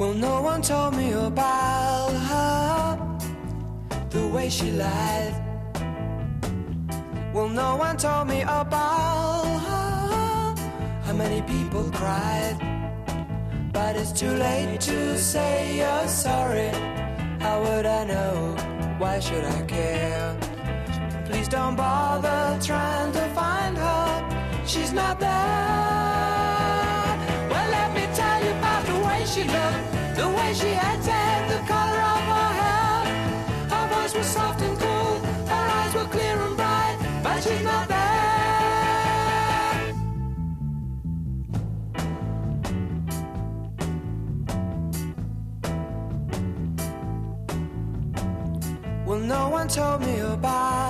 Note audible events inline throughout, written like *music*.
Well, no one told me about her, the way she lied. Well, no one told me about her, how many people cried. But it's too late to say you're sorry. How would I know? Why should I care? Please don't bother trying to find her. She's not there. Well, let me tell you about the way she looked, the way she had acted, the color of her hair. Her voice was soft and cool, her eyes were clear and bright, but she's not there. Well, no one told me about.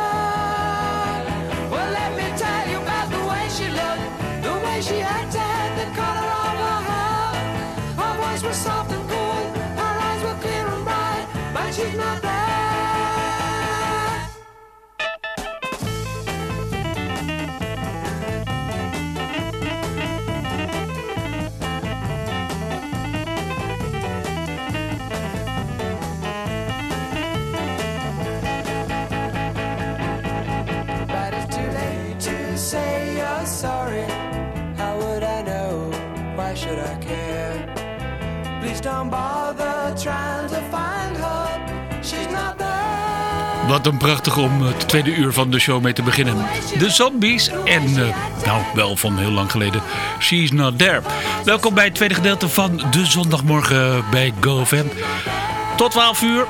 She's not there. But it's too late to say you're sorry. How would I know? Why should I care? Please don't bother trying to find Wat een prachtig om het tweede uur van de show mee te beginnen. De Zombies en, eh, nou wel van heel lang geleden, She's Not There. Welkom bij het tweede gedeelte van de zondagmorgen bij GoFam. Tot 12 uur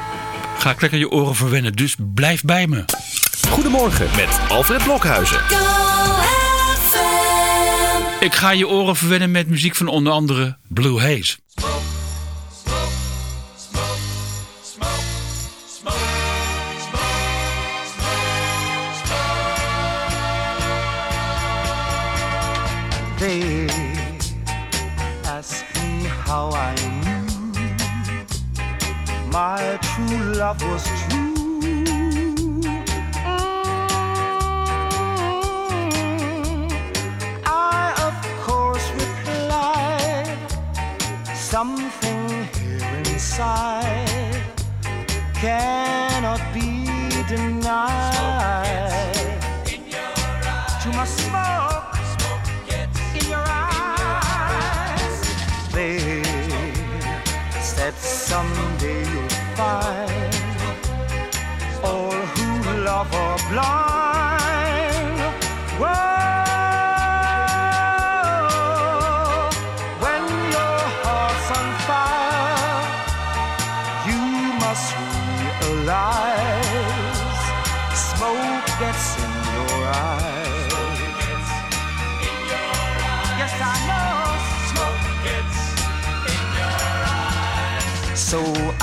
ga ik lekker je oren verwennen, dus blijf bij me. Goedemorgen met Alfred Blokhuizen. Ik ga je oren verwennen met muziek van onder andere Blue Haze.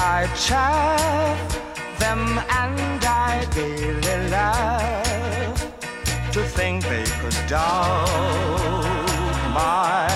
I chaff them and I gaily laugh to think they could doubt my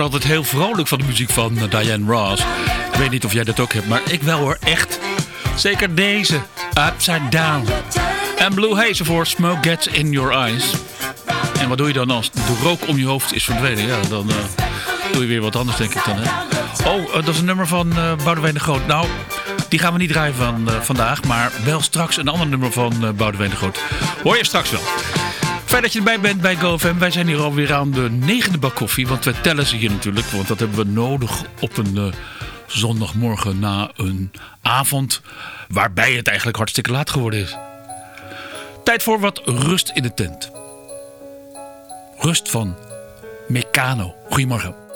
word altijd heel vrolijk van de muziek van eh, Diane Ross. Ik weet niet of jij dat ook hebt, maar ik wel hoor, echt. Zeker deze, Upside Down. En Blue Haze voor Smoke Gets In Your Eyes. En wat doe je dan als de rook om je hoofd is verdwenen? Ja, dan eh, doe je weer wat anders, denk ik dan. Hè? Oh, eh, dat is een nummer van uh, Boudewijn de Groot. Nou, die gaan we niet draaien van, vandaag, maar wel straks een ander nummer van uh, Boudewijn de Groot. Hoor je straks wel. Fijn dat je erbij bent bij GoFM. Wij zijn hier alweer aan de negende bak koffie. Want we tellen ze hier natuurlijk. Want dat hebben we nodig op een eh, zondagmorgen na een avond. Waarbij het eigenlijk hartstikke laat geworden is. Tijd voor wat rust in de tent. Rust van Meccano. Goedemorgen.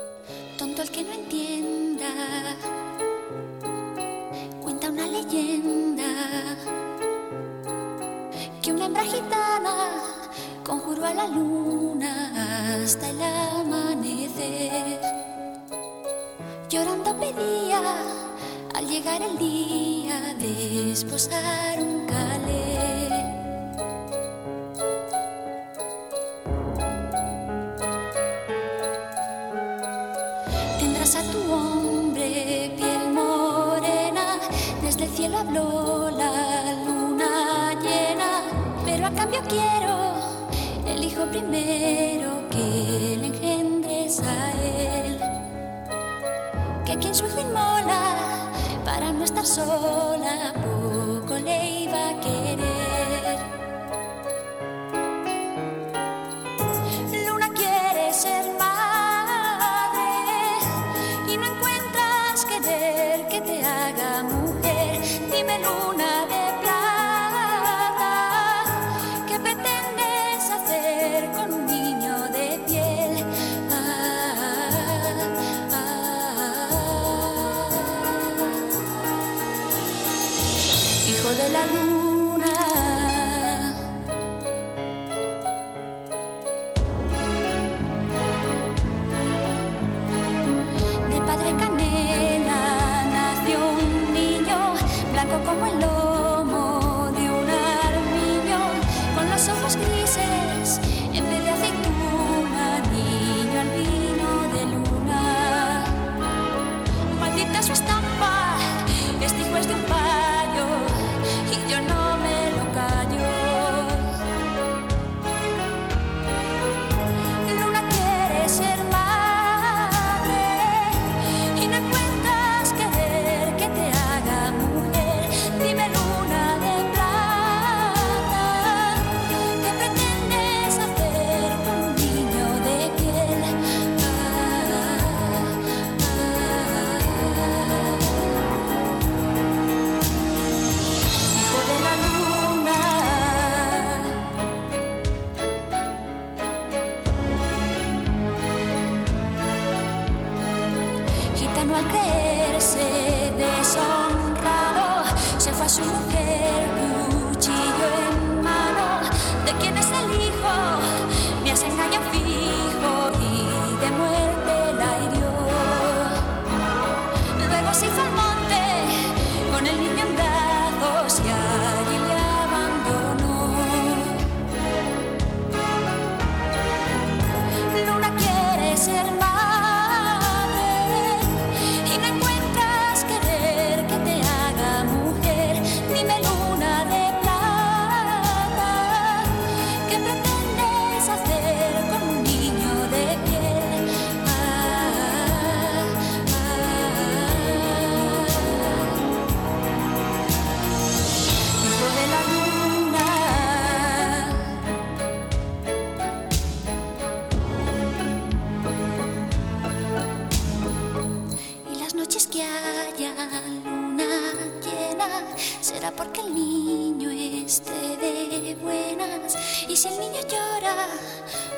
porque el niño esté de buenas. Y si el niño llora,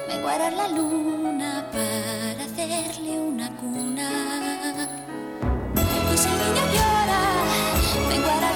menguará la luna para hacerle una cuna. Y si el niño llora, menguará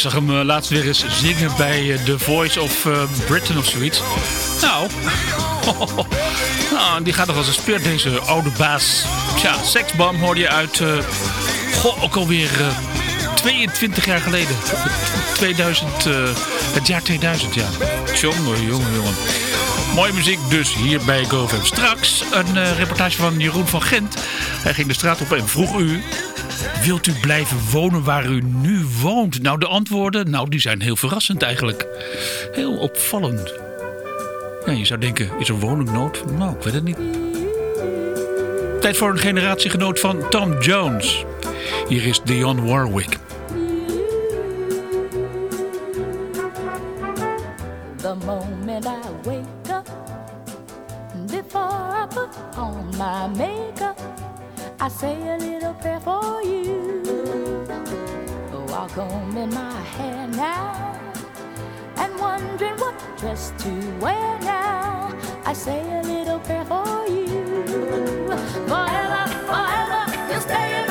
Ik zag hem eh, laatst weer eens zingen bij eh, The Voice of eh, Britain of zoiets. Nou, *laughs* ah, die gaat nog als een speer, deze oude baas. Tja, Sexbomb hoorde je uit, goh, ook alweer uh, 22 jaar geleden. 2000, het jaar 2000, ja. Tjonge, jongen, jongen. Mooie muziek dus hier bij GoFam. Straks een reportage van Jeroen van Gent. Hij ging de straat op en vroeg u Wilt u blijven wonen waar u nu woont? Nou, de antwoorden, nou, die zijn heel verrassend eigenlijk. Heel opvallend. Ja, je zou denken, is er woningnood? Nou, ik weet het niet. Tijd voor een generatiegenoot van Tom Jones. Hier is Dionne Warwick. The moment I wake up Before on my makeup I say a little prayer for you. Walk home in my hair now and wondering what dress to wear now. I say a little prayer for you. Forever, forever, you'll stay.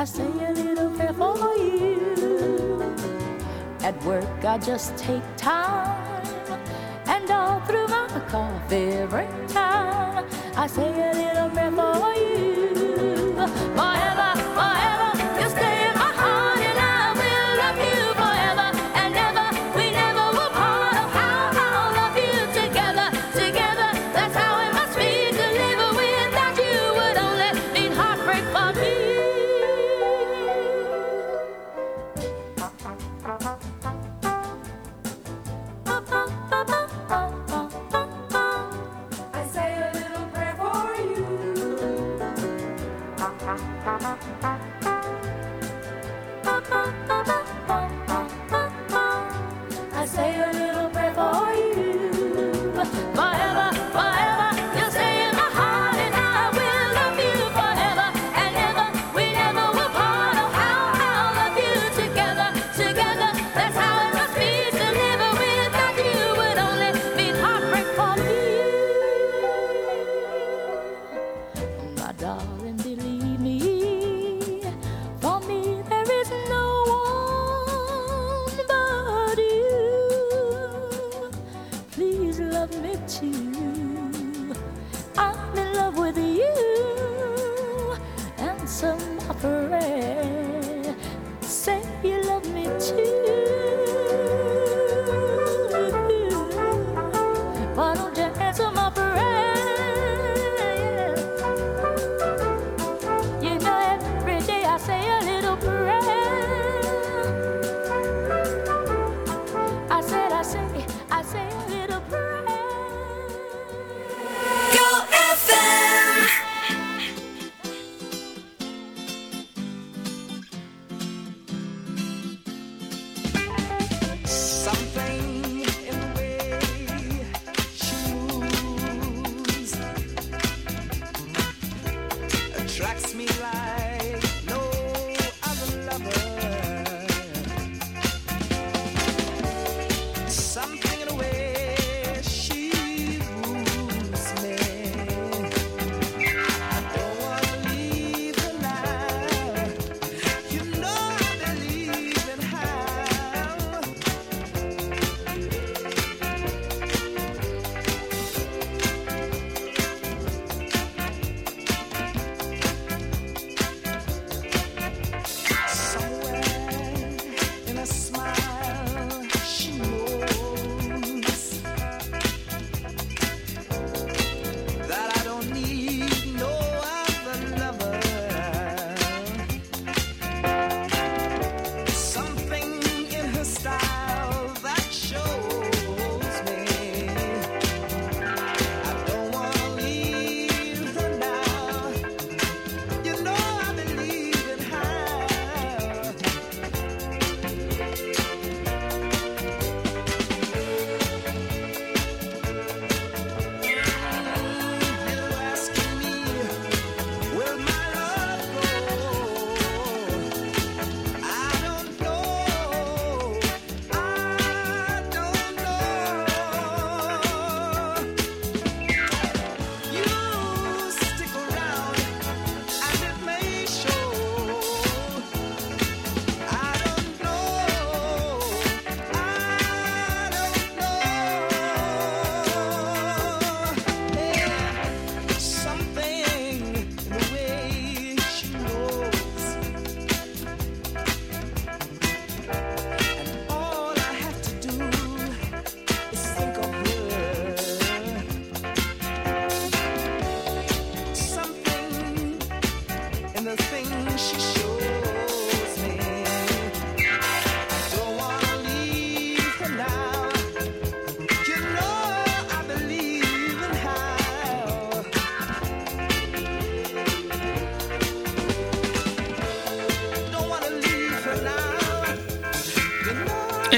I say a little prayer for you. At work, I just take time, and all through my coffee break time, I say a little prayer for you. Forever, forever.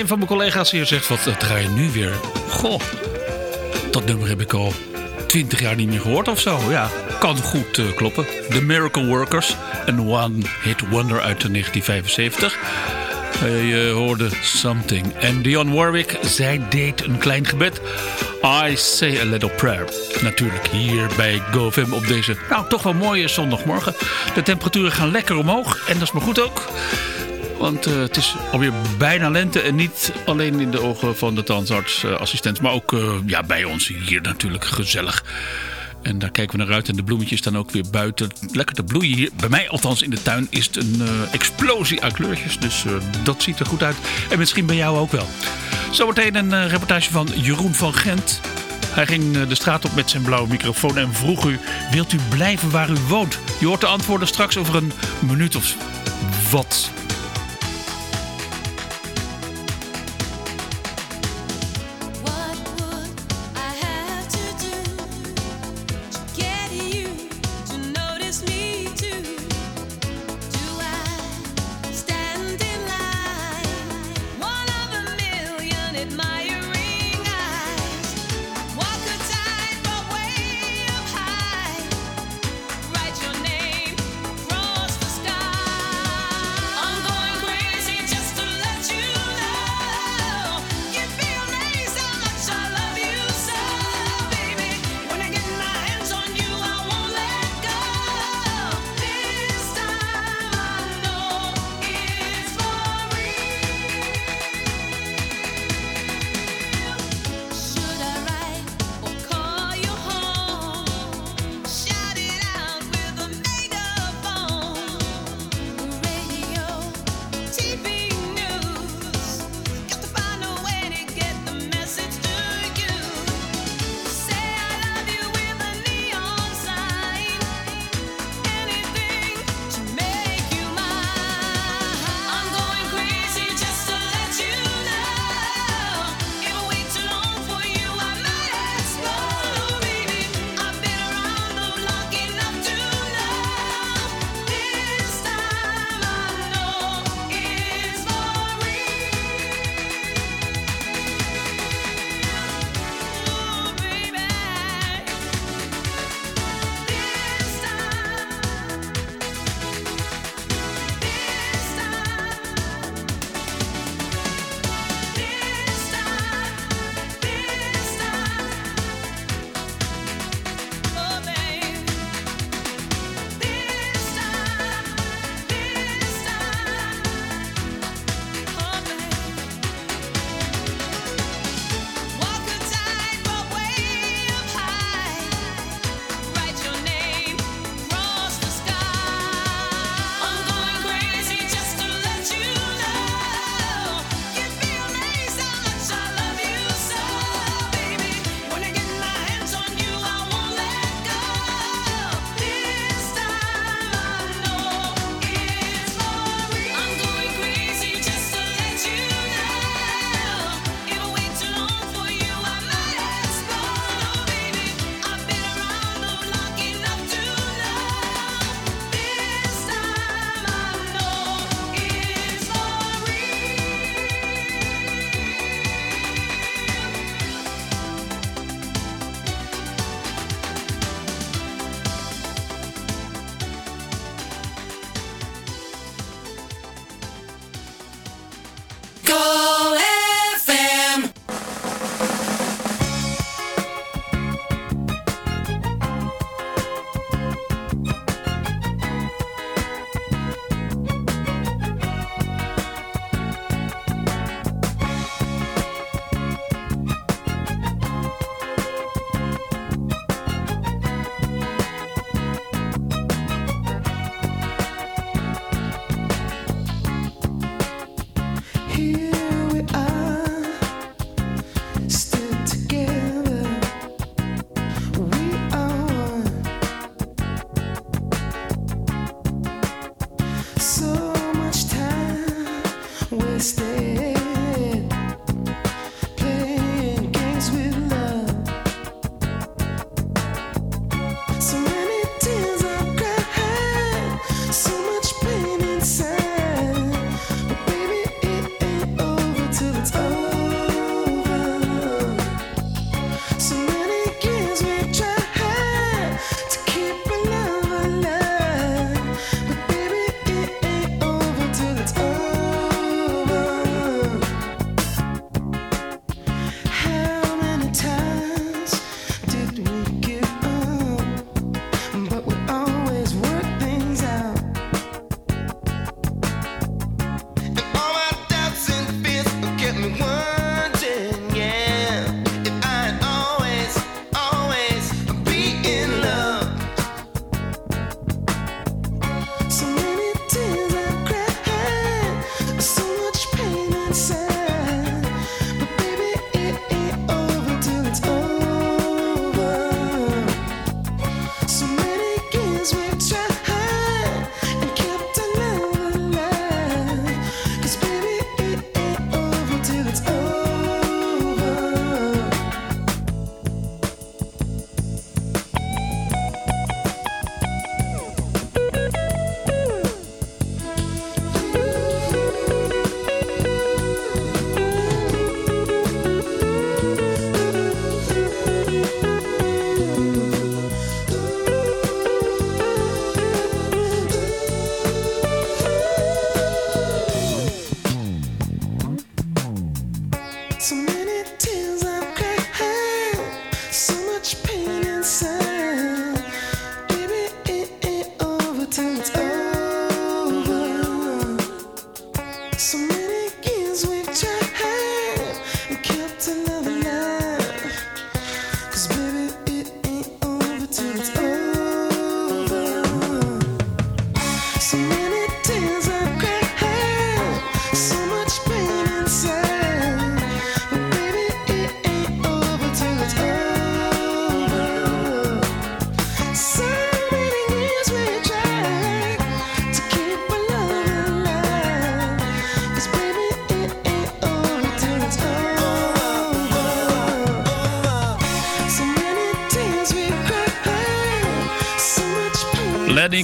Een van mijn collega's hier zegt, wat eh, draai je nu weer? Goh, dat nummer heb ik al 20 jaar niet meer gehoord of zo. Ja, kan goed eh, kloppen. The Miracle Workers, een one-hit wonder uit de 1975. Eh, je hoorde Something. En Dionne Warwick, zij deed een klein gebed. I say a little prayer. Natuurlijk hier bij GoFM op deze, nou toch wel mooie zondagmorgen. De temperaturen gaan lekker omhoog en dat is maar goed ook. Want eh, het is alweer bijna lente en niet alleen in de ogen van de tandartsassistent, maar ook eh, ja, bij ons hier natuurlijk gezellig. En daar kijken we naar uit en de bloemetjes staan ook weer buiten. Lekker te bloeien hier. Bij mij althans in de tuin is het een eh, explosie uit kleurtjes. Dus dat ziet er goed uit. En misschien bij jou ook wel. Zometeen een reportage van Jeroen van Gent. Hij ging de straat op met zijn blauwe microfoon en vroeg u... Wilt u blijven waar u woont? Je hoort de antwoorden straks over een minuut of wat.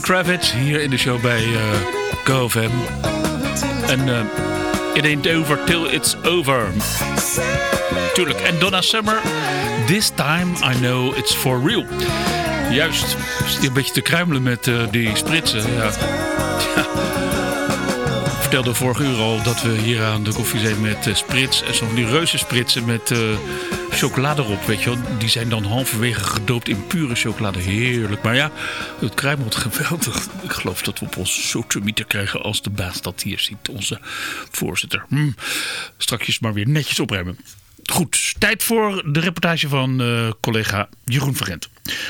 Kravitz hier in de show bij eh GoFam. En eh, It Ain't Over Till It's Over. Tuurlijk. En Donna Summer. This time I know it's for real. Juist. Zit een beetje te kruimelen met eh, die spritsen. Ja. Ik vertelde vorige uur al dat we hier aan de koffie zijn met eh, sprits. En zo'n die reuze spritsen met chocolade erop, weet je wel. Die zijn dan halverwege gedoopt in pure chocolade. Heerlijk. Maar ja, het kruimelt geweldig. Ik geloof dat we op ons sotomieter krijgen als de baas dat hier ziet. Onze voorzitter. Hm. Strakjes maar weer netjes opruimen. Goed, tijd voor de reportage van eh, collega Jeroen Vergent.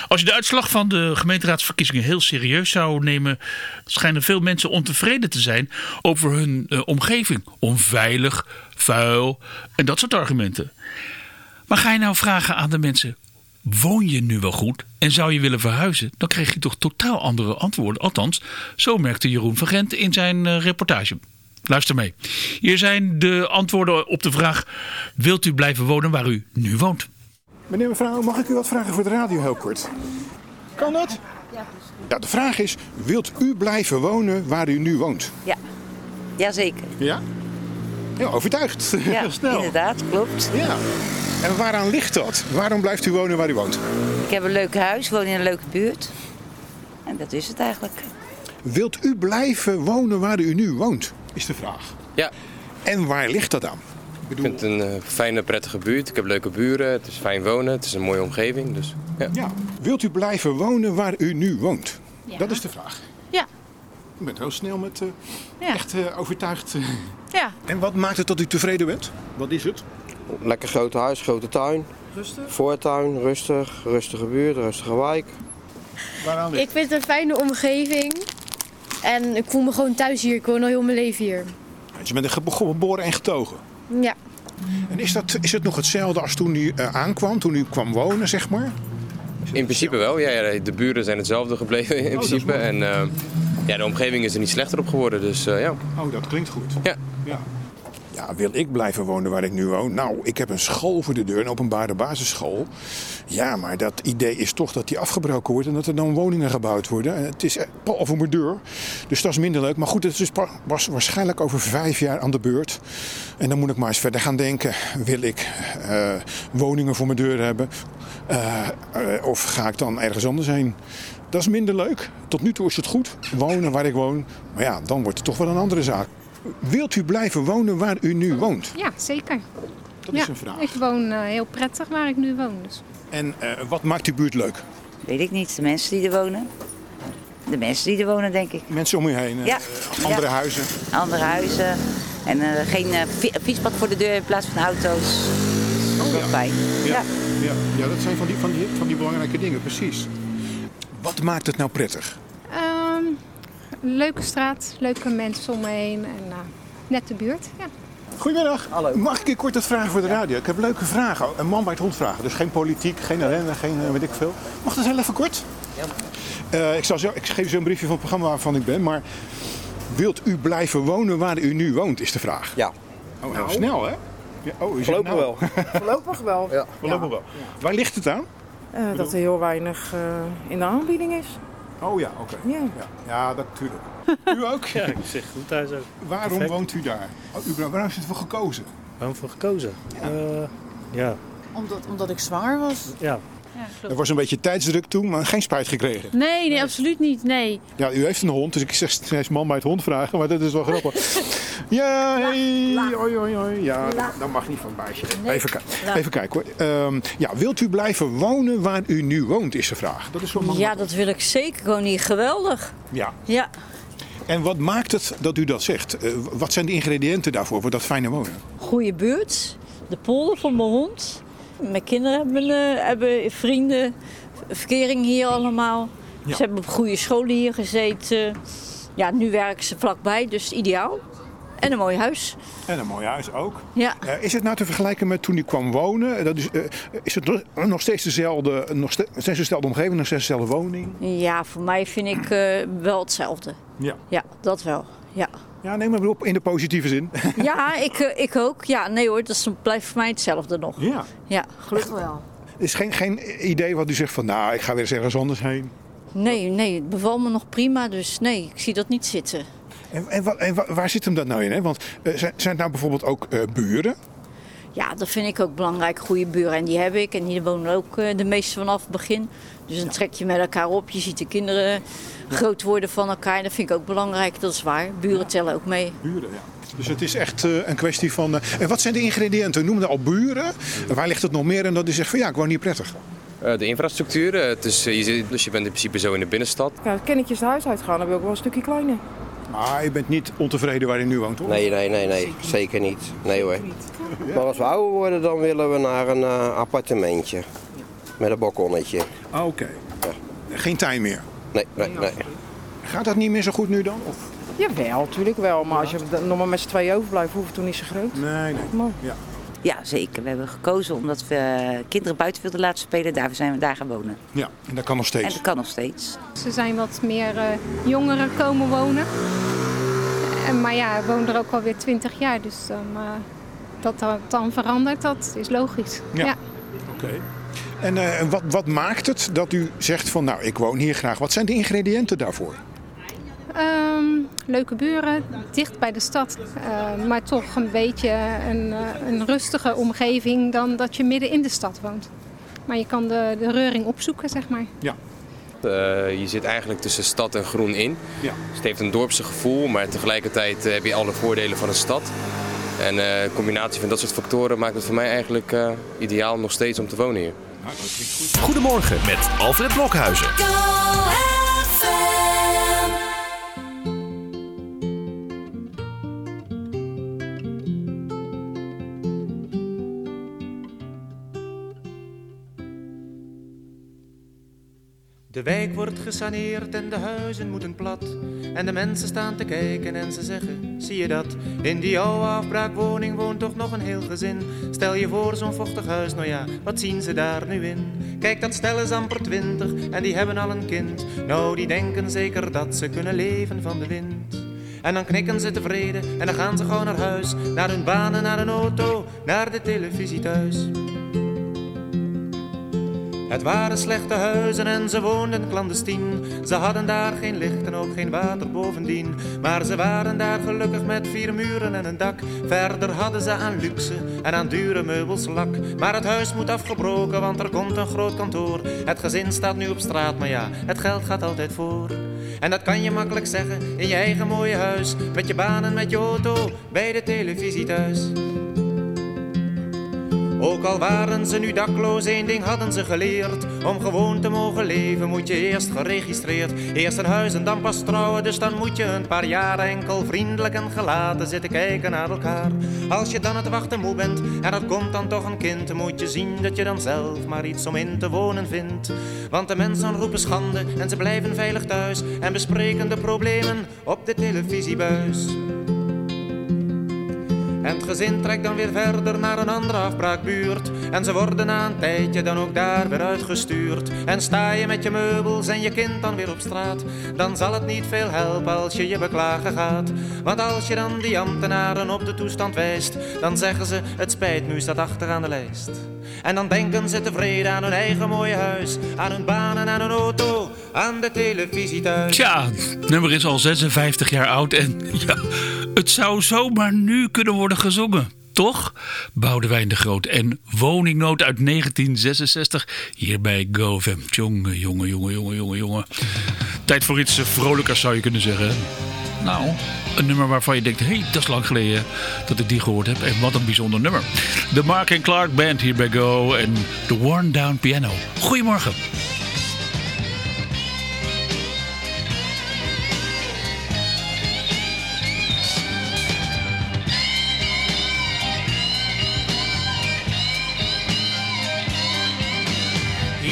Als je de uitslag van de gemeenteraadsverkiezingen heel serieus zou nemen, schijnen veel mensen ontevreden te zijn over hun eh, omgeving. Onveilig, vuil en dat soort argumenten. Maar ga je nou vragen aan de mensen: woon je nu wel goed en zou je willen verhuizen? Dan krijg je toch totaal andere antwoorden. Althans, zo merkte Jeroen Vergent in zijn eh, reportage. Luister mee. Hier zijn de antwoorden op de vraag: wilt u blijven wonen waar u nu woont? Meneer mevrouw, mag ik u wat vragen voor de radio heel kort? Kan dat? Ja, de vraag is, wilt u blijven wonen waar u nu woont? Ja, jazeker. Ja? Heel overtuigd. Ja, *laughs* Heel snel. inderdaad, klopt. Ja. En waaraan ligt dat? Waarom blijft u wonen waar u woont? Ik heb een leuk huis, woon in een leuke buurt. En dat is het eigenlijk. Wilt u blijven wonen waar u nu woont? Is de vraag. Ja, En waar ligt dat aan? ik vind het een eh, fijne, prettige buurt. Ik heb leuke buren. Het is fijn wonen. Het is een mooie omgeving. Dus ja. Ja. Wilt u blijven wonen waar u nu woont? Dat is de vraag. Ja. U bent heel snel met eh, Ja. echt eh, overtuigd. Ja. En wat maakt het dat u tevreden bent? Wat is het? Lekker groot huis, grote tuin. Rustig. Voortuin, rustig. Rustige buurt, rustige wijk. Waaraan Ik vind het een fijne omgeving. En ik voel me gewoon thuis hier. Ik woon al heel mijn leven hier. Je bent gebo- geboren en getogen. Ja. En is, dat, is het nog hetzelfde als toen u eh, aankwam, toen u kwam wonen, zeg maar? In principe wel. Ja, ja, de buren zijn hetzelfde gebleven in Oh, principe. En eh, ja, de omgeving is er niet slechter op geworden. Dus eh, ja. Oh, dat klinkt goed. Ja. Ja. Ja, wil ik blijven wonen waar ik nu woon? Nou, ik heb een school voor de deur, een openbare basisschool. Ja, maar dat idee is toch dat die afgebroken wordt en dat er dan woningen gebouwd worden. En Het is eh, pal over mijn deur, dus dat is minder leuk. Maar goed, het is waarschijnlijk over vijf jaar aan de beurt. En dan moet ik maar eens verder gaan denken. Wil ik eh, woningen voor mijn deur hebben? Eh, eh, of ga ik dan ergens anders heen? Dat is minder leuk. Tot nu toe is het goed. Wonen waar ik woon. Maar ja, dan wordt het toch wel een andere zaak. Wilt u blijven wonen waar u nu woont? Ja, zeker. Dat ja, is een vraag. Ik woon eh, heel prettig waar ik nu woon. Dus. En eh, wat maakt die buurt leuk? Weet ik niet, de mensen die er wonen. De mensen die er wonen, denk ik. Mensen om u heen, eh, Ja. andere Ja. huizen. Andere huizen. En eh, geen fi- fietspad voor de deur in plaats van auto's. Dat is wel fijn. Ja. Ja. Ja, dat zijn van die, van, die, van die belangrijke dingen, precies. Wat maakt het nou prettig? Leuke straat, leuke mensen om me heen en eh, nette buurt. Ja. Goedemiddag. Mag ik kort wat vragen voor de radio? Ik heb leuke vragen. Een man bij het hond vragen. Dus geen politiek, geen ellende, geen eh, weet ik veel. Mag dat heel even kort? Ja. ik, zal zo, ik geef u zo'n briefje van het programma waarvan ik ben. Maar wilt u blijven wonen waar u nu woont, is de vraag. Ja. Oh, heel snel hè? Ja, oh, Voorlopig nou? wel. *laughs* Voorlopig wel. Ja. Voorlopig wel. Waar ligt het aan? Eh, dat er heel weinig eh, in de aanbieding is. Oh ja, oké. Ja. Ja, ja dat natuurlijk. *laughs* U ook? Ja, ik zeg goed thuis ook. Waarom Perfect. woont u daar? Oh, u, waarom heeft u ervoor gekozen? Waarom voor gekozen? Ja. ja. Omdat, omdat ik zwaar was. ja. Er was een beetje tijdsdruk toen, maar geen spijt gekregen. Nee, nee, absoluut niet. Nee. Ja, u heeft een hond, dus ik zeg steeds man bij het hond vragen, maar dat is wel grappig. *laughs* Ja, hey, oi, oi, oi. Ja, dat, dat mag niet van baasje. Even, ki- even kijken hoor. Ehm, ja, wilt u blijven wonen waar u nu woont, is de vraag. Dat is wel Ja, dat wil ik zeker. Gewoon hier geweldig. Ja. Ja. En wat maakt het dat u dat zegt? Eh, wat zijn de ingrediënten daarvoor, voor dat fijne wonen? Goede buurt. De polder van mijn hond. Mijn kinderen hebben, hebben vrienden. Verkering hier allemaal. Ja. Ze hebben op goede scholen hier gezeten. Ja, nu werken ze vlakbij, dus ideaal. En een mooi huis. En een mooi huis ook. Ja. Eh, is het nou te vergelijken met toen u kwam wonen? Dat is, eh, is het nog- steeds dezelfde, nog ste- steeds dezelfde omgeving, nog steeds dezelfde woning? Ja, voor mij vind ik eh, wel hetzelfde. Ja. Ja, dat wel. Ja, Ja, neem maar op in de positieve zin. *laughs* ja ik, eh, ik ook. Ja, nee hoor, dat blijft voor mij hetzelfde nog. Ja. Ja, gelukkig wel. Er is geen, geen idee wat u zegt van, nou, ik ga weer eens ergens anders heen. Nee, nee, het bevalt me nog prima, dus nee, ik zie dat niet zitten. En, en, wa- en wa- waar zit hem dat nou in? Hè? Want eh, zijn, zijn het nou bijvoorbeeld ook eh, buren? Ja, dat vind ik ook belangrijk, goede buren. En die heb ik. En die wonen ook eh, de meeste vanaf het begin. Dus dan trek je met elkaar op. Je ziet de kinderen groot worden van elkaar. Dat vind ik ook belangrijk, dat is waar. Buren tellen ook mee. Buren, ja. Dus het is echt eh, een kwestie van... eh, en wat zijn de ingrediënten? We noemden al buren. En waar ligt het nog meer? En dat is zegt van ja, ik woon hier prettig. Eh, de infrastructuur, het is, je zit, dus je bent in principe zo in de binnenstad. Ja, kennetjes het huis uitgaan, dan ben ik ook wel een stukje kleiner. Maar je bent niet ontevreden waar je nu woont, toch? Nee, nee, nee, nee. Zeker niet. Nee hoor. Maar als we ouder worden, dan willen we naar een eh, appartementje. Met een balkonnetje. Ah, Oké. Geen tuin meer. Nee, nee, nee. Gaat dat niet meer zo goed nu dan? Of? Jawel, natuurlijk wel. Maar als je nog maar met z'n tweeën overblijft, hoeft het toen niet zo groot. Nee, nee. Maar, Ja. Ja, zeker. We hebben gekozen omdat we kinderen buiten wilden laten spelen. Daar zijn we daar gaan wonen. Ja, en dat kan nog En steeds. dat kan nog steeds. Ze zijn wat meer eh, jongeren komen wonen. En, maar ja, wonen er ook alweer 20 jaar. Dus dan, eh, dat dat dan verandert, dat is logisch. Ja. Ja. Oké. En eh, wat, wat maakt het dat u zegt van nou, ik woon hier graag. Wat zijn de ingrediënten daarvoor? Ehm, leuke buren, dicht bij de stad. eh, maar toch een beetje een, eh, een rustige omgeving dan dat je midden in de stad woont. Maar je kan de, de reuring opzoeken, zeg maar. Ja. Eh, je zit eigenlijk tussen stad en groen in. Ja. Dus het heeft een dorpse gevoel, maar tegelijkertijd heb je alle voordelen van een stad. En eh, een combinatie van dat soort factoren maakt het voor mij eigenlijk eh, ideaal nog steeds om te wonen hier. Goedemorgen met Alfred Blokhuizen. De wijk wordt gesaneerd en de huizen moeten plat. En de mensen staan te kijken en ze zeggen, zie je dat? In die oude afbraakwoning woont toch nog een heel gezin. Stel je voor zo'n vochtig huis, nou ja, wat zien ze daar nu in? Kijk, dat stel is amper twintig en die hebben al een kind. Nou, die denken zeker dat ze kunnen leven van de wind. En dan knikken ze tevreden en dan gaan ze gewoon naar huis. Naar hun banen, naar een auto, naar de televisie thuis. Het waren slechte huizen en ze woonden clandestien. Ze hadden daar geen licht en ook geen water bovendien. Maar ze waren daar gelukkig met vier muren en een dak. Verder hadden ze aan luxe en aan dure meubels lak. Maar het huis moet afgebroken, want er komt een groot kantoor. Het gezin staat nu op straat, maar ja, het geld gaat altijd voor. En dat kan je makkelijk zeggen in je eigen mooie huis. Met je baan en met je auto, bij de televisie thuis. Ook al waren ze nu dakloos, één ding hadden ze geleerd. Om gewoon te mogen leven moet je eerst geregistreerd. Eerst een huis en dan pas trouwen, dus dan moet je een paar jaar enkel vriendelijk en gelaten zitten kijken naar elkaar. Als je dan het wachten moe bent en er komt dan toch een kind, moet je zien dat je dan zelf maar iets om in te wonen vindt. Want de mensen roepen schande en ze blijven veilig thuis en bespreken de problemen op de televisiebuis. En het gezin trekt dan weer verder naar een andere afbraakbuurt. En ze worden na een tijdje dan ook daar weer uitgestuurd. En sta je met je meubels en je kind dan weer op straat, dan zal het niet veel helpen als je je beklagen gaat. Want als je dan die ambtenaren op de toestand wijst, dan zeggen ze: Het spijt nu, staat achteraan de lijst. En dan denken ze tevreden aan hun eigen mooie huis, aan hun baan en aan hun auto, aan de televisie thuis. Tja, nummer is al 56 jaar oud en ja, het zou zomaar nu kunnen worden gezongen. Toch? Boudewijn de Groot en Woningnood uit 1966 hier bij GoFM. Jongen, jongen, jongen, jongen, jongen, jongen. Tijd voor iets eh, vrolijkers zou je kunnen zeggen. Nou, een nummer waarvan je denkt, hé, hey, dat is lang geleden dat ik die gehoord heb. En wat een bijzonder nummer. De Mark en Clark Band hier bij Go en de Worn Down Piano. Goedemorgen.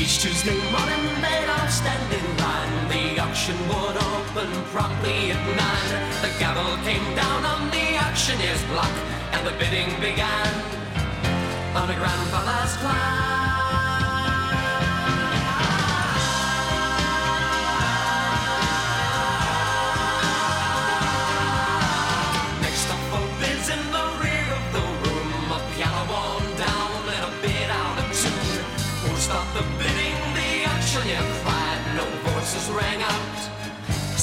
Each Tuesday morning they'd all stand in line. The auction would open promptly at nine. The gavel came down on the auctioneer's block, and the bidding began on a grandfather's clock.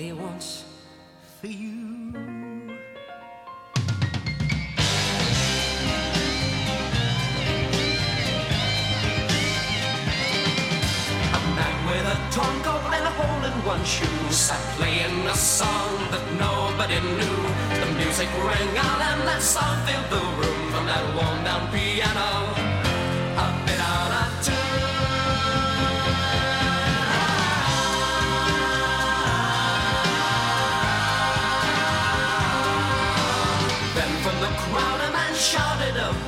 play once for you. A man with a torn and a hole in one shoe sat playing a song that nobody knew. The music rang out and that song filled the room from that worn down piano.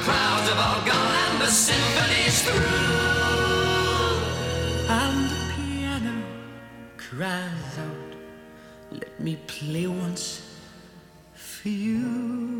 The crowds have all gone and the symphony's through. And the piano cries out, let me play once for you.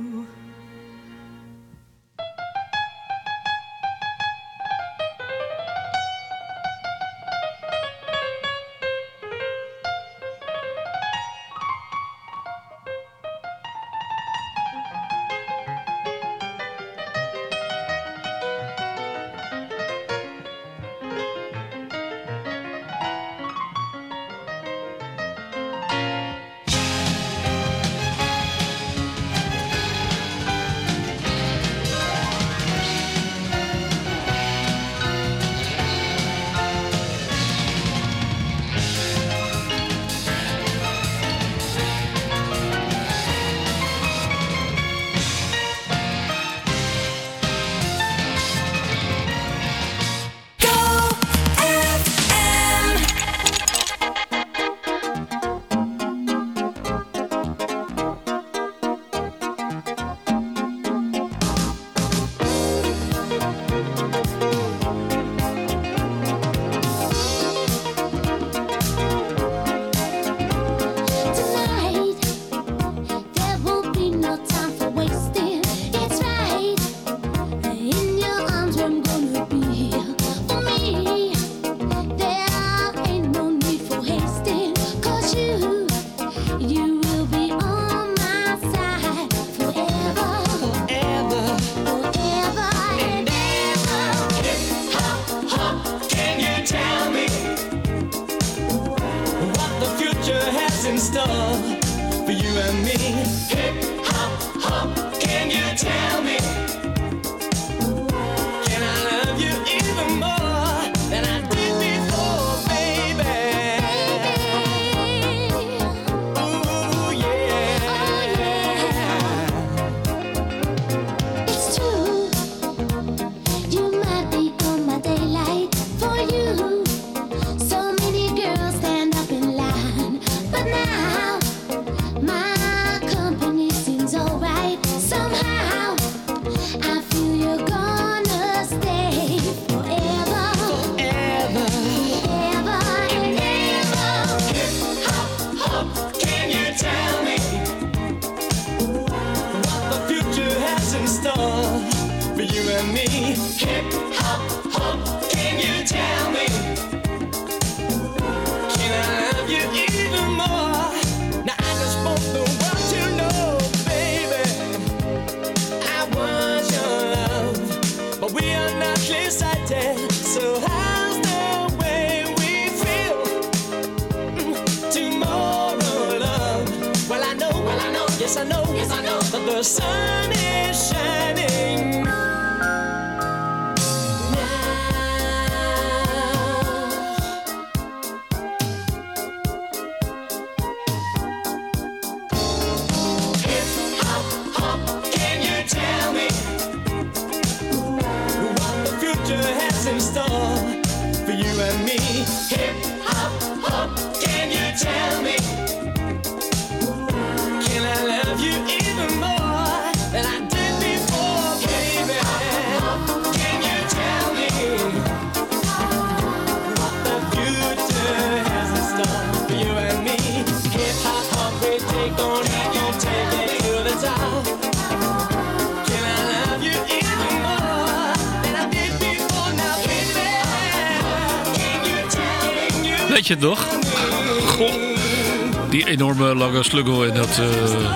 Eh,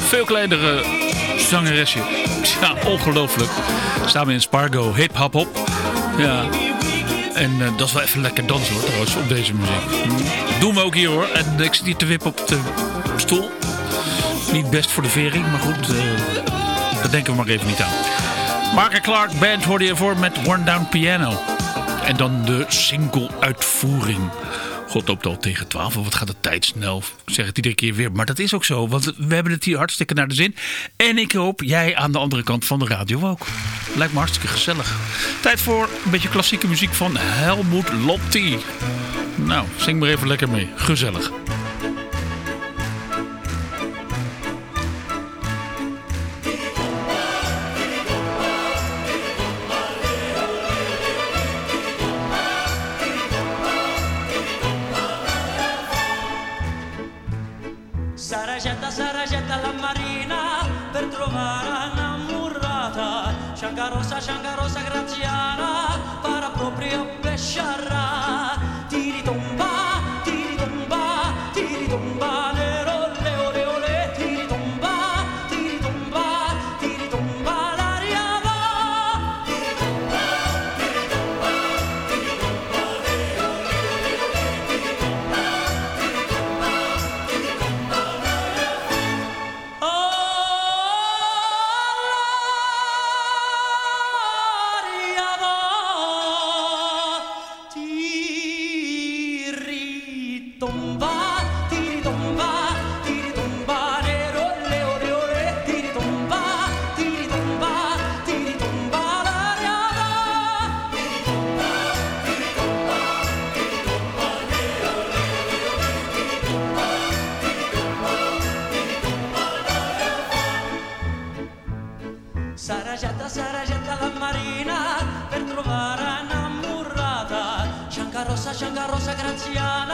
veel kleinere zangeresje. Ja, ongelooflijk. Samen in Spargo, hip hop hop. Ja. En eh, dat is wel even lekker dansen hoor trouwens, op deze muziek. Hm. Doen we ook hier hoor. En ik zit hier te wip op de stoel. Niet best voor de vering, maar goed. Eh, uh, dat denken we maar even niet aan. Marker Clark Band hoorde je voor met One Down Piano. En dan de single uitvoering. God loopt al tegen 12. Wat gaat de tijd snel? Ik zeg het iedere keer weer. Maar dat is ook zo. Want we hebben het hier hartstikke naar de zin. En ik hoop jij aan de andere kant van de radio ook. Lijkt me hartstikke gezellig. Tijd voor een beetje klassieke muziek van Helmoet Lotti. Nou, zing maar even lekker mee. Gezellig. Sashangarosa rosa graziata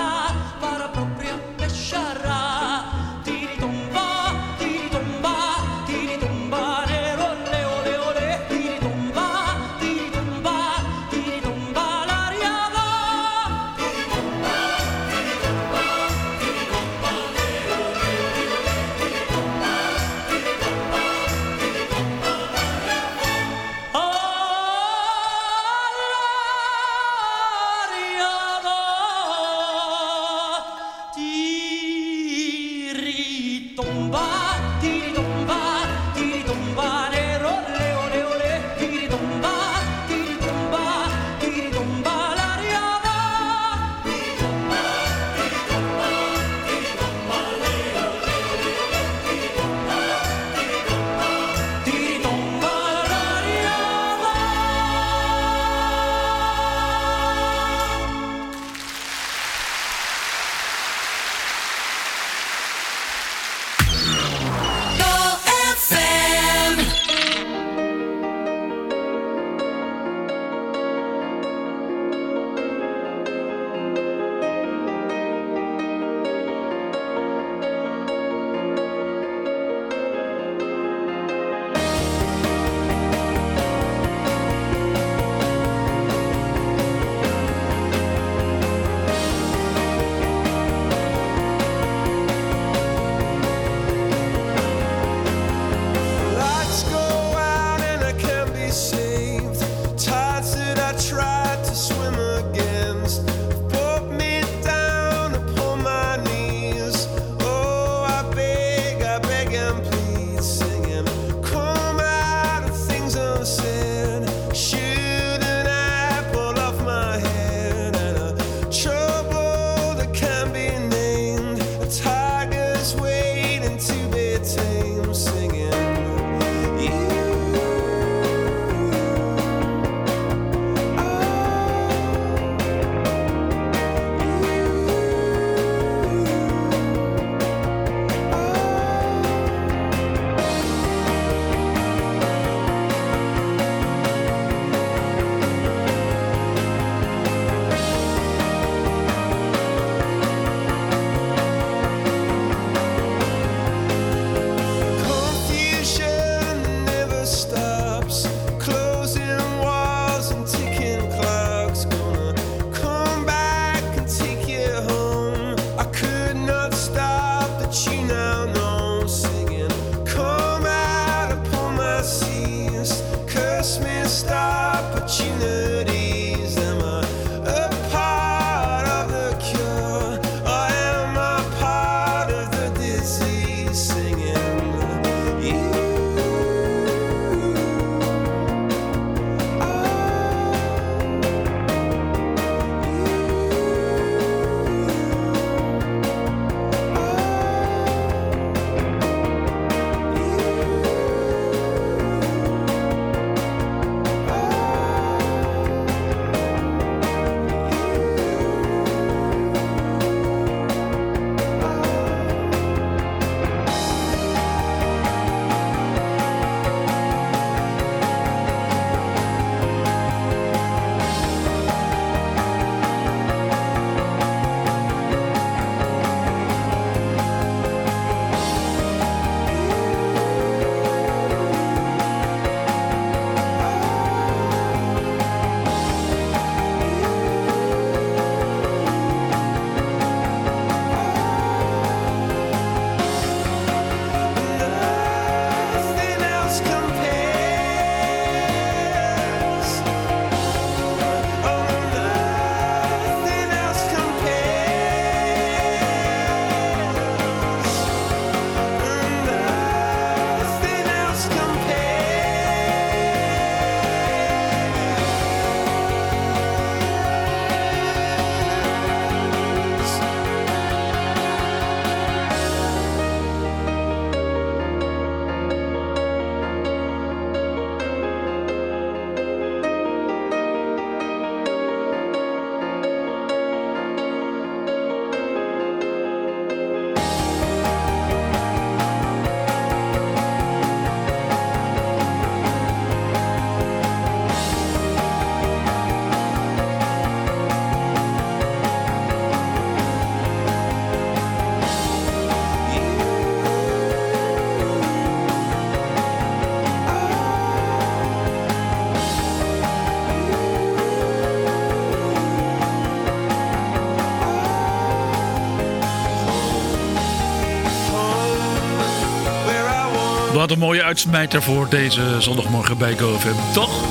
Wat een mooie uitsmijter voor deze zondagmorgen bij GoFM. Toch?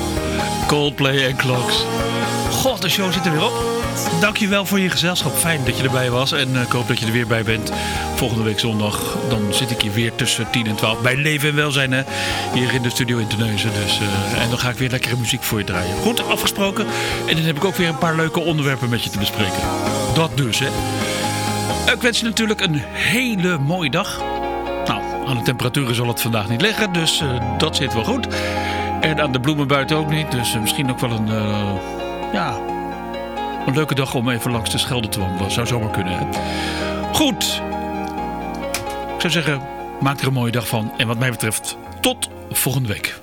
Coldplay en Clocks. God, de show zit er weer op. Dankjewel voor je gezelschap. Fijn dat je erbij was. En eh, ik hoop dat je er weer bij bent. Volgende week zondag. Dan zit ik hier weer tussen 10 en 12. Bij Leven en Welzijn. Hè? Hier in de studio in Terneuzen. Dus, eh, en dan ga ik weer lekkere muziek voor je draaien. Goed, afgesproken. En dan heb ik ook weer een paar leuke onderwerpen met je te bespreken. Dat dus, hè. Ik wens je natuurlijk een hele mooie dag. Aan de temperaturen zal het vandaag niet liggen. Dus eh, dat zit wel goed. En aan de bloemen buiten ook niet. Dus eh, misschien ook wel een... eh, ja, een leuke dag om even langs de Schelde te wandelen. Zou zomaar kunnen, hè? Goed. Ik zou zeggen, maak er een mooie dag van. En wat mij betreft, tot volgende week.